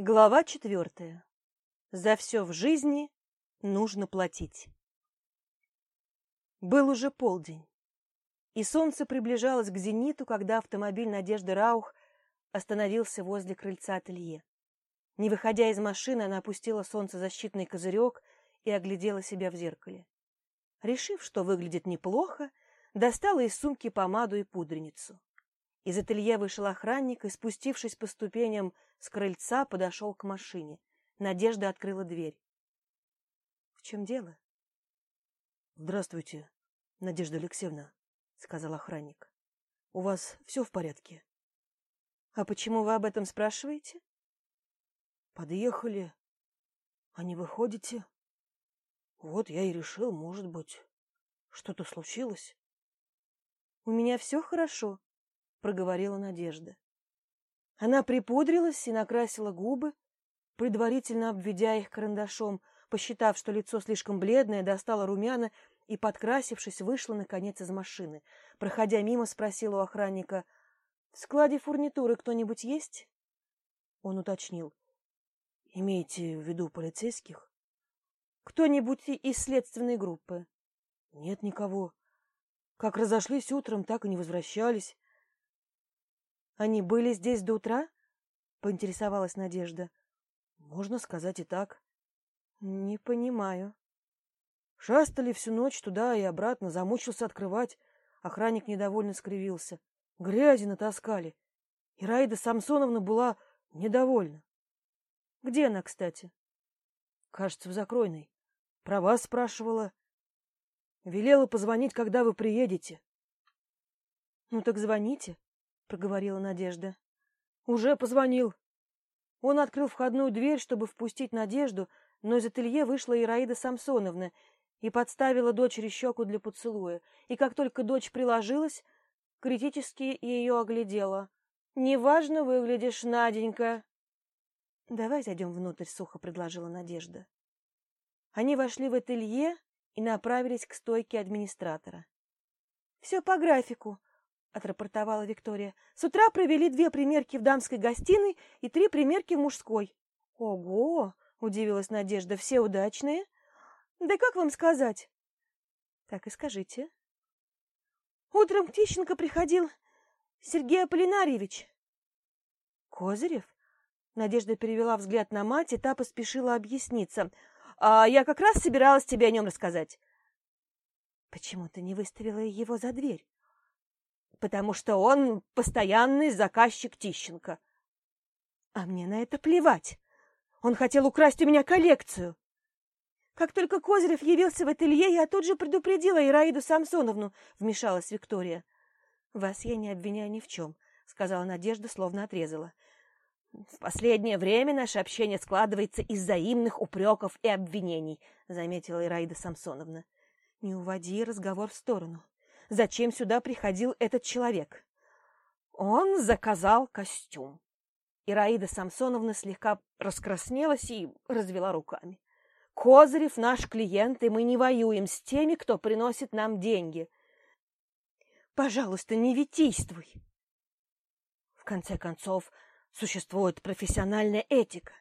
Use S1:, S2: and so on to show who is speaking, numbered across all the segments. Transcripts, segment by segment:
S1: Глава четвертая. За все в жизни нужно платить. Был уже полдень, и солнце приближалось к зениту, когда автомобиль Надежды Раух остановился возле крыльца ателье. Не выходя из машины, она опустила солнцезащитный козырек и оглядела себя в зеркале. Решив, что выглядит неплохо, достала из сумки помаду и пудреницу. Из ателье вышел охранник и, спустившись по ступеням с крыльца, подошел к машине. Надежда открыла дверь. — В чем дело? — Здравствуйте, Надежда Алексеевна, — сказал охранник. — У вас все в порядке? — А почему вы об этом спрашиваете? — Подъехали. А не выходите? Вот я и решил, может быть, что-то случилось. — У меня все хорошо, — проговорила Надежда. Она припудрилась и накрасила губы, предварительно обведя их карандашом, посчитав, что лицо слишком бледное, достала румяна и, подкрасившись, вышла, наконец, из машины. Проходя мимо, спросила у охранника, «В складе фурнитуры кто-нибудь есть?» Он уточнил, «Имеете в виду полицейских?» «Кто-нибудь из следственной группы?» «Нет никого. Как разошлись утром, так и не возвращались. Они были здесь до утра? Поинтересовалась Надежда. Можно сказать и так. Не понимаю. Шастали всю ночь туда и обратно, замучился открывать. Охранник недовольно скривился. Грязи натаскали. И Раида Самсоновна была недовольна. Где она, кстати? Кажется, в Закройной. Про вас спрашивала. Велела позвонить, когда вы приедете. Ну так звоните проговорила Надежда. Уже позвонил. Он открыл входную дверь, чтобы впустить Надежду, но из ателье вышла Ираида Самсоновна и подставила дочери щеку для поцелуя. И как только дочь приложилась, критически ее оглядела. «Неважно выглядишь, Наденька!» «Давай зайдем внутрь», — сухо предложила Надежда. Они вошли в ателье и направились к стойке администратора. «Все по графику», — отрапортовала Виктория. «С утра провели две примерки в дамской гостиной и три примерки в мужской». «Ого!» — удивилась Надежда. «Все удачные?» «Да как вам сказать?» «Так и скажите». «Утром к Тищенко приходил Сергей Аполлинарьевич». «Козырев?» Надежда перевела взгляд на мать, и та поспешила объясниться. «А я как раз собиралась тебе о нем рассказать». «Почему ты не выставила его за дверь?» Потому что он постоянный заказчик Тищенко. А мне на это плевать. Он хотел украсть у меня коллекцию. Как только Козырев явился в ателье, я тут же предупредила Ираиду Самсоновну, вмешалась Виктория. Вас я не обвиняю ни в чем, сказала Надежда, словно отрезала. В последнее время наше общение складывается из взаимных упреков и обвинений, заметила Ираида Самсоновна. Не уводи разговор в сторону. Зачем сюда приходил этот человек? Он заказал костюм. Ираида Самсоновна слегка раскраснелась и развела руками. Козырев наш клиент, и мы не воюем с теми, кто приносит нам деньги. Пожалуйста, не витийствуй. В конце концов, существует профессиональная этика,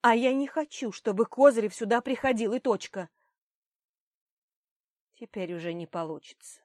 S1: а я не хочу, чтобы Козырев сюда приходил, и точка. Теперь уже не получится.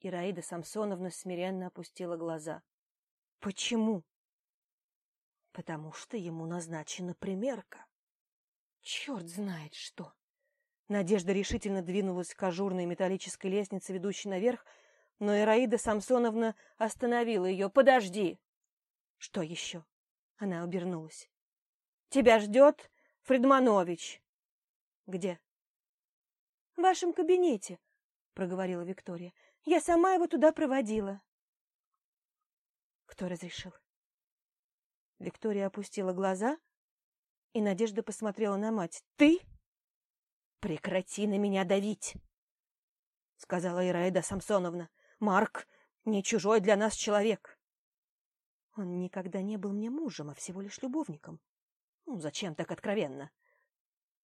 S1: Ираида Самсоновна смиренно опустила глаза. Почему? Потому что ему назначена примерка. Черт знает что. Надежда решительно двинулась к ажурной металлической лестнице, ведущей наверх, но Ираида Самсоновна остановила ее. «Подожди!» «Что еще?» Она обернулась. «Тебя ждет Фредманович». «Где?» «В вашем кабинете», — проговорила Виктория. Я сама его туда проводила. Кто разрешил? Виктория опустила глаза, и Надежда посмотрела на мать. Ты? Прекрати на меня давить, сказала Ираида Самсоновна. Марк не чужой для нас человек. Он никогда не был мне мужем, а всего лишь любовником. Ну, зачем так откровенно?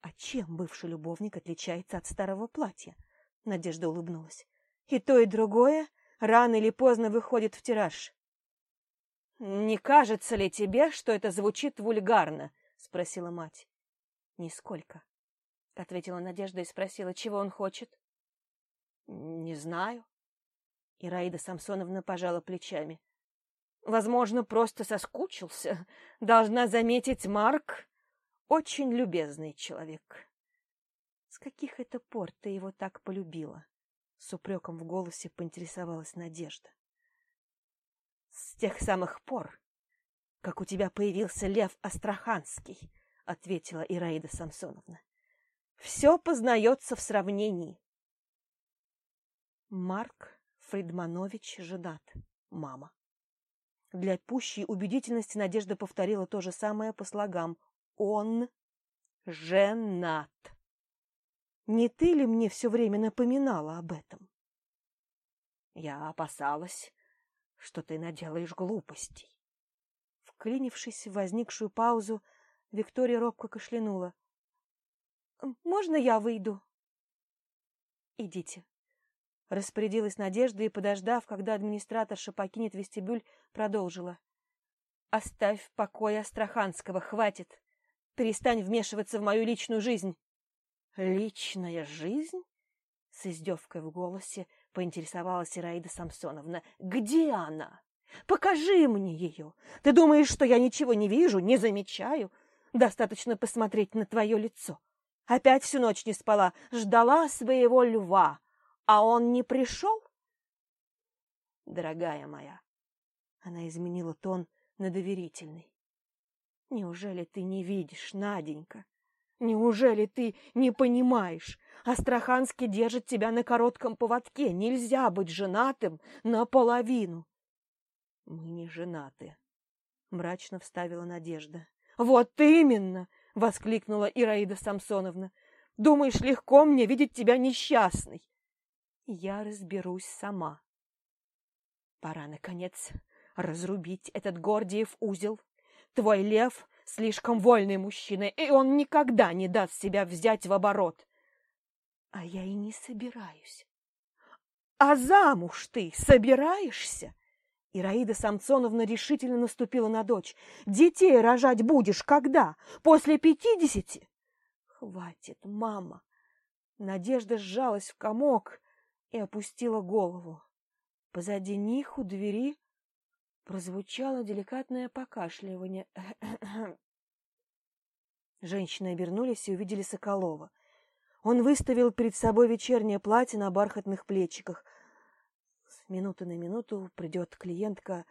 S1: А чем бывший любовник отличается от старого платья? Надежда улыбнулась. И то, и другое рано или поздно выходит в тираж. «Не кажется ли тебе, что это звучит вульгарно?» — спросила мать. «Нисколько», — ответила Надежда и спросила, чего он хочет. «Не знаю». Ираида Самсоновна пожала плечами. «Возможно, просто соскучился. Должна заметить, Марк очень любезный человек». «С каких это пор ты его так полюбила?» С упреком в голосе поинтересовалась Надежда. «С тех самых пор, как у тебя появился Лев Астраханский», — ответила Ираида Самсоновна. «Все познается в сравнении». Марк Фридманович женат, мама. Для пущей убедительности Надежда повторила то же самое по слогам. Он женат. Не ты ли мне все время напоминала об этом? Я опасалась, что ты наделаешь глупостей. Вклинившись в возникшую паузу, Виктория робко кашлянула. «Можно я выйду?» «Идите», — распорядилась Надежда и, подождав, когда администраторша покинет вестибюль, продолжила. «Оставь в покое Астраханского, хватит. Перестань вмешиваться в мою личную жизнь». «Личная жизнь?» — с издевкой в голосе поинтересовалась Ираида Самсоновна. «Где она? Покажи мне ее. Ты думаешь, что я ничего не вижу, не замечаю? Достаточно посмотреть на твое лицо. Опять всю ночь не спала, ждала своего льва, а он не пришел?» «Дорогая моя», — она изменила тон на доверительный. «Неужели ты не видишь, Наденька, Неужели ты не понимаешь? Астраханский держит тебя на коротком поводке. Нельзя быть женатым наполовину. Мы не женаты, мрачно вставила Надежда. Вот именно, воскликнула Ираида Самсоновна. Думаешь, легко мне видеть тебя несчастной? Я разберусь сама. Пора, наконец, разрубить этот Гордиев узел. Твой лев слишком вольный мужчина, и он никогда не даст себя взять в оборот. А я и не собираюсь. А замуж ты собираешься? Ираида Самсоновна решительно наступила на дочь. Детей рожать будешь когда? После пятидесяти? Хватит, мама. Надежда сжалась в комок и опустила голову. Позади них у двери Прозвучало деликатное покашливание. Женщины обернулись и увидели Соколова. Он выставил перед собой вечернее платье на бархатных плечиках. С минуты на минуту придет клиентка.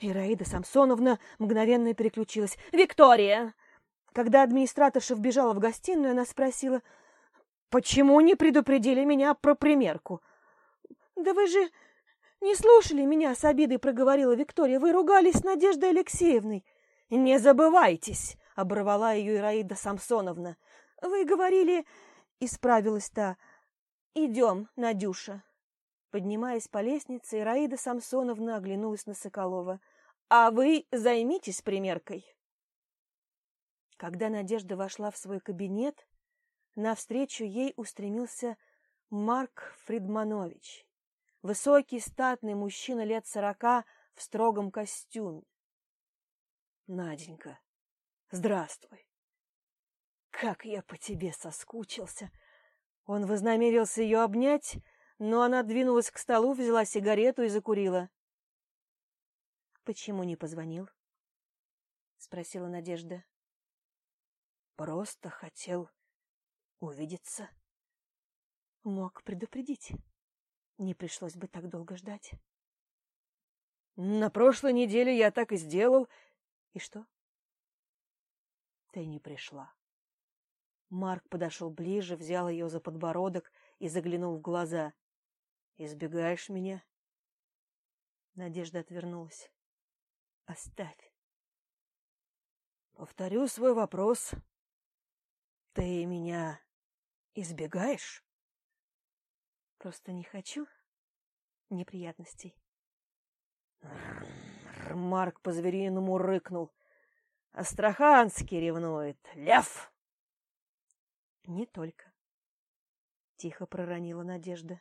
S1: Ираида Самсоновна мгновенно переключилась. «Виктория!» Когда администраторша вбежала в гостиную, она спросила, «Почему не предупредили меня про примерку?» «Да вы же «Не слушали меня?» — с обидой проговорила Виктория. «Вы ругались с Надеждой Алексеевной». «Не забывайтесь!» — оборвала ее Ираида Самсоновна. «Вы говорили...» — исправилась та. «Идем, Надюша». Поднимаясь по лестнице, Ираида Самсоновна оглянулась на Соколова. «А вы займитесь примеркой». Когда Надежда вошла в свой кабинет, навстречу ей устремился Марк Фридманович. Высокий, статный мужчина лет сорока в строгом костюме. Наденька, здравствуй. Как я по тебе соскучился. Он вознамерился ее обнять, но она двинулась к столу, взяла сигарету и закурила. Почему не позвонил? спросила Надежда. Просто хотел увидеться. Мог предупредить. Не пришлось бы так долго ждать. На прошлой неделе я так и сделал. И что? Ты не пришла. Марк подошел ближе, взял ее за подбородок и заглянул в глаза. Избегаешь меня? Надежда отвернулась. Оставь. Повторю свой вопрос. Ты меня избегаешь? Просто не хочу неприятностей. Марк по-звериному рыкнул. Астраханский ревнует. Лев! Не только. Тихо проронила Надежда.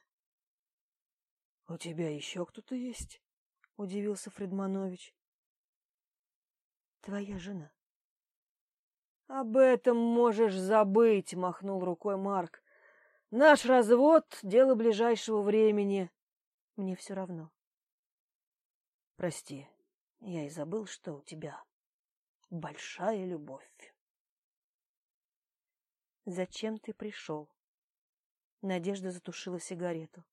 S1: — У тебя еще кто-то есть? — удивился Фредманович. твоя жена.
S2: Об этом можешь забыть, махнул рукой Марк. Наш развод — дело ближайшего времени.
S1: Мне все равно.
S2: Прости, я и забыл, что у тебя большая любовь.
S1: Зачем ты пришел? Надежда затушила сигарету.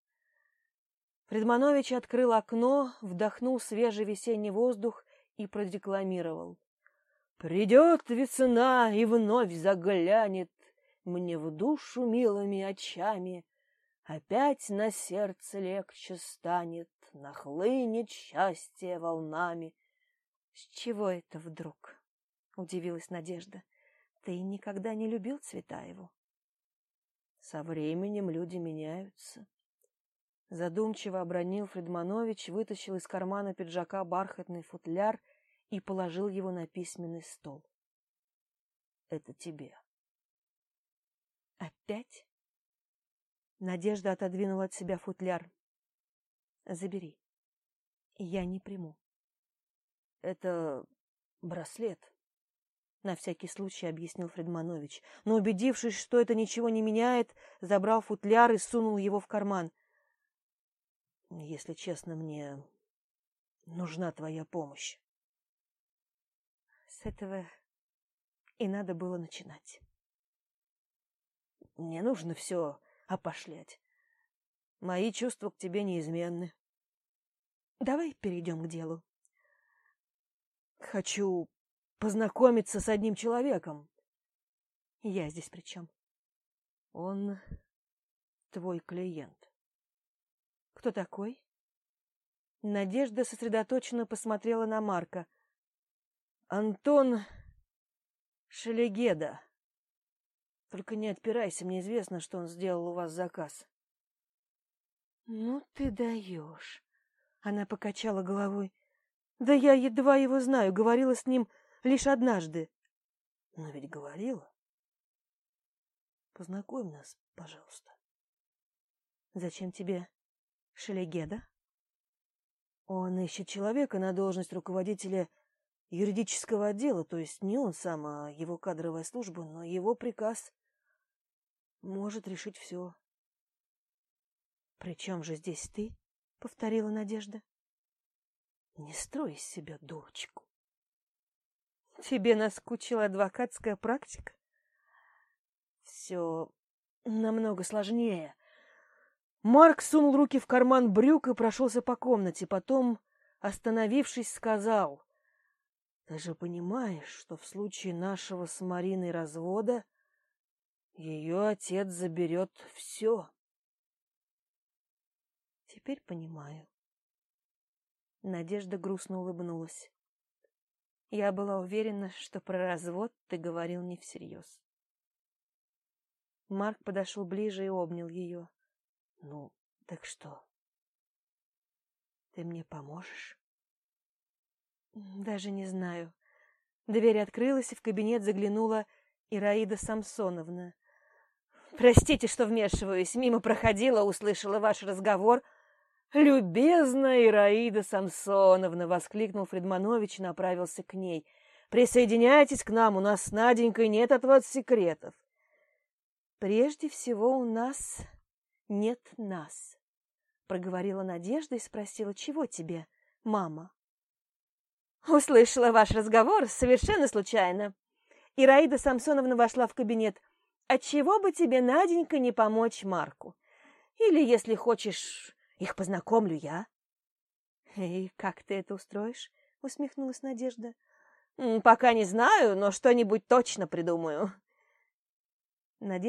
S1: Фредманович открыл окно, вдохнул свежий весенний воздух и продекламировал.
S2: «Придет весна и вновь заглянет мне в душу милыми очами, Опять на сердце легче станет, нахлынет счастье волнами.
S1: — С чего это вдруг? — удивилась Надежда. — Ты никогда не любил Цветаеву?
S2: — Со временем люди меняются. Задумчиво обронил Фредманович, вытащил из кармана пиджака бархатный футляр и положил его на письменный стол. — Это тебе.
S1: — Опять? Надежда отодвинула от себя футляр. Забери. Я не приму.
S2: Это браслет.
S1: На всякий случай объяснил Фредманович, но, убедившись, что это ничего не меняет, забрал футляр и сунул его в карман.
S2: Если честно, мне нужна твоя помощь.
S1: С этого и надо было начинать.
S2: Не нужно все опошлять. Мои чувства к тебе неизменны.
S1: Давай перейдем к делу.
S2: Хочу познакомиться с одним человеком.
S1: Я здесь при чем?
S2: Он твой клиент.
S1: Кто такой? Надежда сосредоточенно посмотрела на Марка.
S2: Антон Шелегеда. Только не отпирайся, мне известно, что он сделал у вас заказ.
S1: — Ну ты даешь. Она покачала головой. — Да я едва его знаю, говорила с ним лишь однажды.
S2: — Но ведь говорила. Познакомь нас, пожалуйста.
S1: — Зачем тебе Шелегеда?
S2: Он ищет человека на должность руководителя юридического отдела, то есть не он сам, а его кадровая служба, но его приказ может решить все.
S1: — При чем же здесь ты? — повторила Надежда.
S2: — Не строй из себя дурочку.
S1: — Тебе наскучила адвокатская практика?
S2: — Все намного сложнее. Марк сунул руки в карман брюк и прошелся по комнате, потом, остановившись, сказал, — Ты же понимаешь, что в случае нашего с Мариной развода ее отец заберет все.
S1: Теперь понимаю. Надежда грустно улыбнулась. Я была уверена, что про развод ты говорил не всерьез. Марк подошел ближе и обнял ее.
S2: — Ну, так что? Ты мне поможешь?
S1: — Даже не знаю. Дверь открылась, и в кабинет заглянула Ираида Самсоновна. Простите, что вмешиваюсь. Мимо проходила, услышала ваш разговор.
S2: «Любезная Ираида Самсоновна!» — воскликнул Фредманович и направился к ней. «Присоединяйтесь к нам, у нас с Наденькой нет от вас секретов».
S1: «Прежде всего у нас нет нас», — проговорила Надежда и спросила, «Чего тебе, мама?» «Услышала ваш разговор совершенно случайно». Ираида Самсоновна вошла в кабинет. Отчего бы тебе, Наденька, не помочь Марку? Или, если хочешь, их познакомлю я. — И как ты это устроишь? — усмехнулась Надежда. — Пока не знаю, но что-нибудь точно придумаю. Надежда